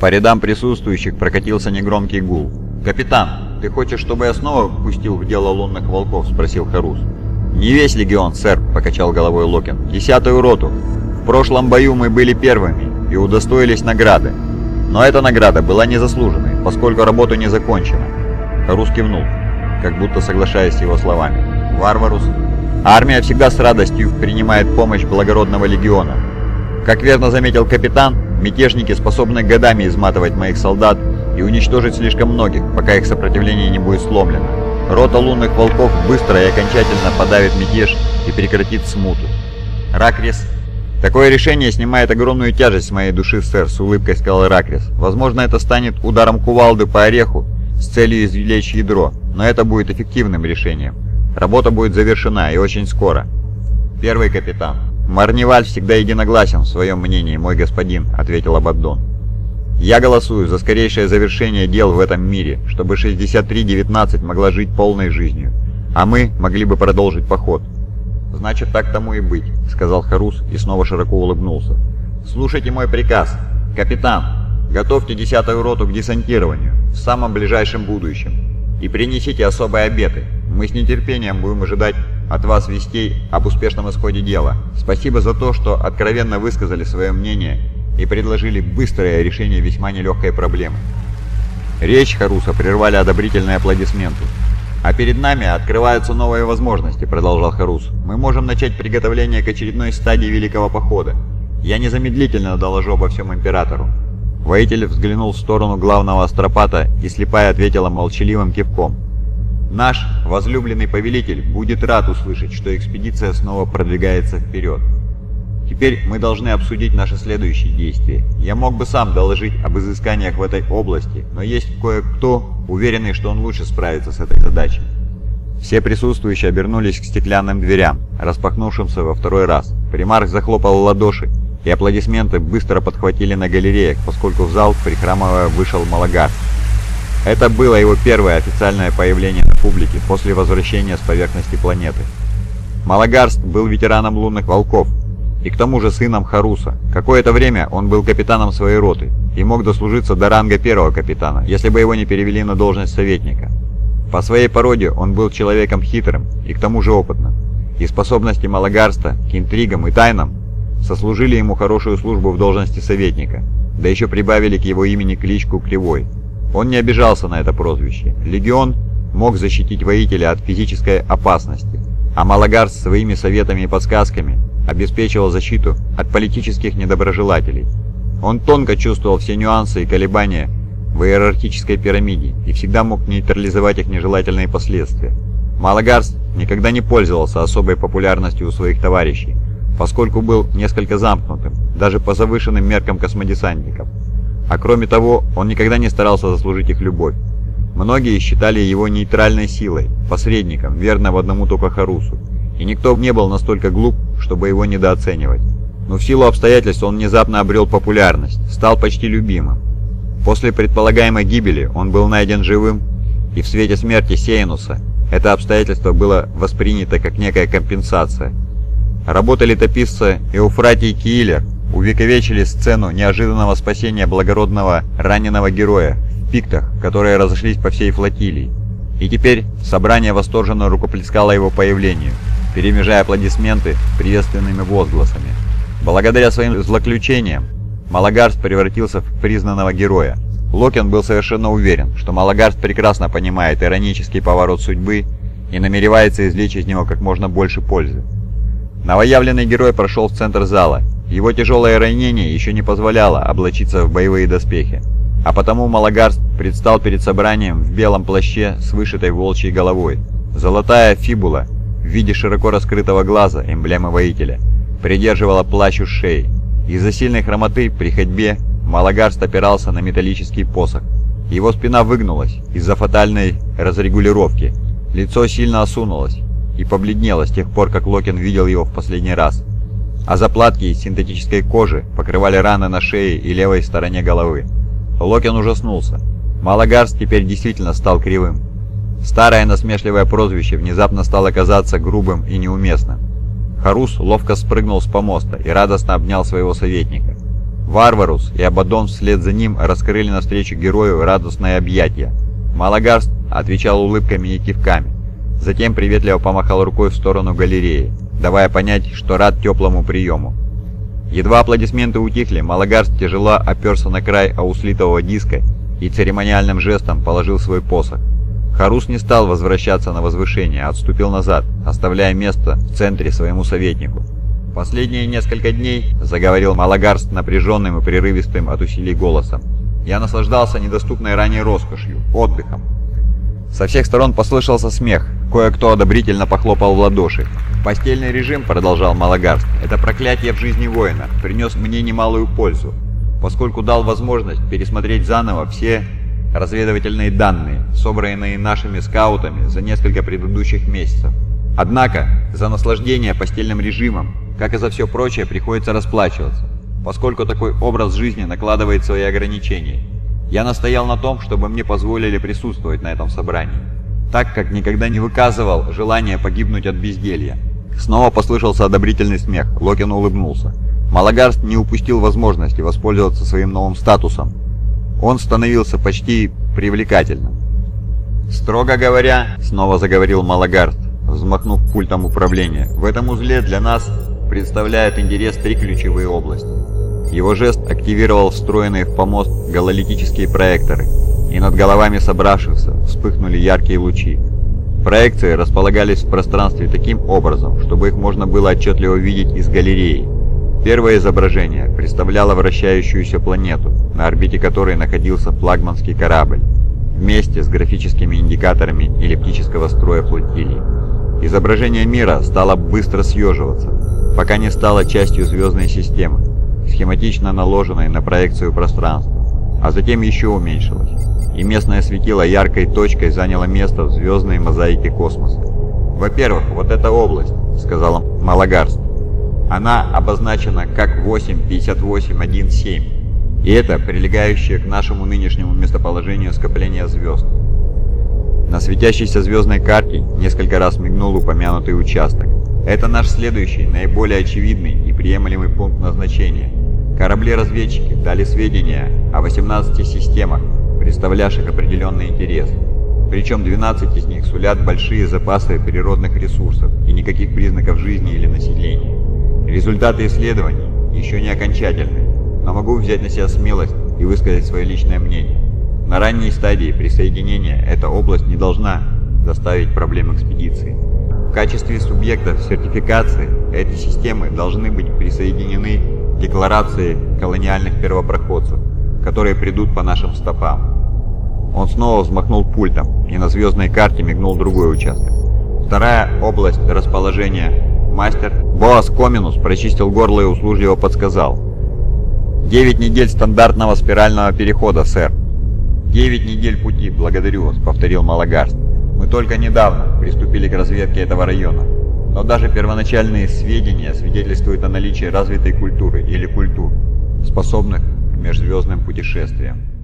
По рядам присутствующих прокатился негромкий гул. «Капитан, ты хочешь, чтобы я снова пустил в дело лунных волков?» – спросил Харус. «Не весь легион, сэр», – покачал головой Локин. «Десятую роту. В прошлом бою мы были первыми и удостоились награды. Но эта награда была незаслуженной, поскольку работа не закончена». Харус кивнул, как будто соглашаясь с его словами. «Варварус Армия всегда с радостью принимает помощь благородного легиона. Как верно заметил капитан, мятежники способны годами изматывать моих солдат и уничтожить слишком многих, пока их сопротивление не будет сломлено. Рота лунных волков быстро и окончательно подавит мятеж и прекратит смуту. Ракрис. Такое решение снимает огромную тяжесть с моей души, сэр, с улыбкой сказал Ракрис. Возможно, это станет ударом кувалды по ореху с целью извлечь ядро, но это будет эффективным решением. Работа будет завершена и очень скоро. Первый капитан. Марневаль всегда единогласен в своем мнении, мой господин, ответил Абаддон. Я голосую за скорейшее завершение дел в этом мире, чтобы 6319 могла жить полной жизнью, а мы могли бы продолжить поход. Значит, так тому и быть, сказал Харус и снова широко улыбнулся. Слушайте мой приказ. Капитан, готовьте десятую роту к десантированию в самом ближайшем будущем и принесите особые обеты, мы с нетерпением будем ожидать от вас вестей об успешном исходе дела. Спасибо за то, что откровенно высказали свое мнение и предложили быстрое решение весьма нелегкой проблемы. Речь Харуса прервали одобрительные аплодисменты. «А перед нами открываются новые возможности», — продолжал Харус. «Мы можем начать приготовление к очередной стадии Великого Похода. Я незамедлительно доложу обо всем Императору». Воитель взглянул в сторону главного астропата и слепая ответила молчаливым кивком. Наш возлюбленный повелитель будет рад услышать, что экспедиция снова продвигается вперед. Теперь мы должны обсудить наши следующие действия. Я мог бы сам доложить об изысканиях в этой области, но есть кое-кто, уверенный, что он лучше справится с этой задачей. Все присутствующие обернулись к стеклянным дверям, распахнувшимся во второй раз. Примарх захлопал ладоши, и аплодисменты быстро подхватили на галереях, поскольку в зал, прихрамывая, вышел Малагар. Это было его первое официальное появление на публике после возвращения с поверхности планеты. Малагарст был ветераном лунных волков и к тому же сыном Харуса. Какое-то время он был капитаном своей роты и мог дослужиться до ранга первого капитана, если бы его не перевели на должность советника. По своей породе он был человеком хитрым и к тому же опытным, и способности Малагарста к интригам и тайнам сослужили ему хорошую службу в должности советника, да еще прибавили к его имени кличку Кривой. Он не обижался на это прозвище. Легион мог защитить воителя от физической опасности, а Малагарс своими советами и подсказками обеспечивал защиту от политических недоброжелателей. Он тонко чувствовал все нюансы и колебания в иерархической пирамиде и всегда мог нейтрализовать их нежелательные последствия. Малагарс никогда не пользовался особой популярностью у своих товарищей, поскольку был несколько замкнутым, даже по завышенным меркам космодесантников. А кроме того, он никогда не старался заслужить их любовь. Многие считали его нейтральной силой, посредником, верным одному только Харусу. И никто не был настолько глуп, чтобы его недооценивать. Но в силу обстоятельств он внезапно обрел популярность, стал почти любимым. После предполагаемой гибели он был найден живым, и в свете смерти Сейнуса это обстоятельство было воспринято как некая компенсация. Работа летописца Эуфратий Киллер увековечили сцену неожиданного спасения благородного раненого героя в пиктах, которые разошлись по всей флотилии. И теперь собрание восторженно рукоплескало его появлению, перемежая аплодисменты приветственными возгласами. Благодаря своим злоключениям Малагарс превратился в признанного героя. Локин был совершенно уверен, что Малагарс прекрасно понимает иронический поворот судьбы и намеревается извлечь из него как можно больше пользы. Новоявленный герой прошел в центр зала его тяжелое ранение еще не позволяло облачиться в боевые доспехи, а потому Малагарст предстал перед собранием в белом плаще с вышитой волчьей головой. Золотая фибула в виде широко раскрытого глаза, эмблемы воителя, придерживала плащ у шеи. Из-за сильной хромоты при ходьбе Малагарст опирался на металлический посох. Его спина выгнулась из-за фатальной разрегулировки. Лицо сильно осунулось и побледнело с тех пор, как Локин видел его в последний раз а заплатки из синтетической кожи покрывали раны на шее и левой стороне головы. Локин ужаснулся. Малагарс теперь действительно стал кривым. Старое насмешливое прозвище внезапно стало казаться грубым и неуместным. Харус ловко спрыгнул с помоста и радостно обнял своего советника. Варварус и Абадон вслед за ним раскрыли навстречу герою радостное объятия. Малагарст отвечал улыбками и кивками. Затем приветливо помахал рукой в сторону галереи, давая понять, что рад теплому приему. Едва аплодисменты утихли, Малагарст тяжело оперся на край ауслитового диска и церемониальным жестом положил свой посох. Харус не стал возвращаться на возвышение, а отступил назад, оставляя место в центре своему советнику. «Последние несколько дней», — заговорил Малагарст напряженным и прерывистым от усилий голосом, «я наслаждался недоступной ранее роскошью, отдыхом». Со всех сторон послышался смех, кое-кто одобрительно похлопал в ладоши. «Постельный режим», — продолжал Малагарст, — «это проклятие в жизни воина, принес мне немалую пользу, поскольку дал возможность пересмотреть заново все разведывательные данные, собранные нашими скаутами за несколько предыдущих месяцев. Однако, за наслаждение постельным режимом, как и за все прочее, приходится расплачиваться, поскольку такой образ жизни накладывает свои ограничения. Я настоял на том, чтобы мне позволили присутствовать на этом собрании, так как никогда не выказывал желания погибнуть от безделья. Снова послышался одобрительный смех, Локин улыбнулся. Малагарст не упустил возможности воспользоваться своим новым статусом. Он становился почти привлекательным. «Строго говоря», — снова заговорил Малагарст, взмахнув пультом управления, «в этом узле для нас представляют интерес три ключевые области. Его жест активировал встроенные в помост гололитические проекторы, и над головами собравшихся вспыхнули яркие лучи. Проекции располагались в пространстве таким образом, чтобы их можно было отчетливо видеть из галереи. Первое изображение представляло вращающуюся планету, на орбите которой находился флагманский корабль, вместе с графическими индикаторами эллиптического строя флотилии. Изображение мира стало быстро съеживаться, пока не стало частью звездной системы, схематично наложенной на проекцию пространства, а затем еще уменьшилось, и местное светило яркой точкой заняло место в звездной мозаике космоса. «Во-первых, вот эта область», — сказала Малагарст. Она обозначена как 85817, и это прилегающее к нашему нынешнему местоположению скопление звезд. На светящейся звездной карте несколько раз мигнул упомянутый участок. Это наш следующий, наиболее очевидный и приемлемый пункт назначения. Корабли-разведчики дали сведения о 18 системах, представлявших определенный интерес. Причем 12 из них сулят большие запасы природных ресурсов и никаких признаков жизни или населения. Результаты исследований еще не окончательны, но могу взять на себя смелость и высказать свое личное мнение. На ранней стадии присоединения эта область не должна доставить проблем экспедиции. В качестве субъектов сертификации эти системы должны быть присоединены декларации колониальных первопроходцев, которые придут по нашим стопам. Он снова взмахнул пультом, и на звездной карте мигнул другой участок. Вторая область расположения мастер Боас Коминус прочистил горло и услужливо подсказал. «Девять недель стандартного спирального перехода, сэр». «Девять недель пути, благодарю вас», — повторил Малагарст. Мы только недавно приступили к разведке этого района, но даже первоначальные сведения свидетельствуют о наличии развитой культуры или культур, способных к межзвездным путешествиям.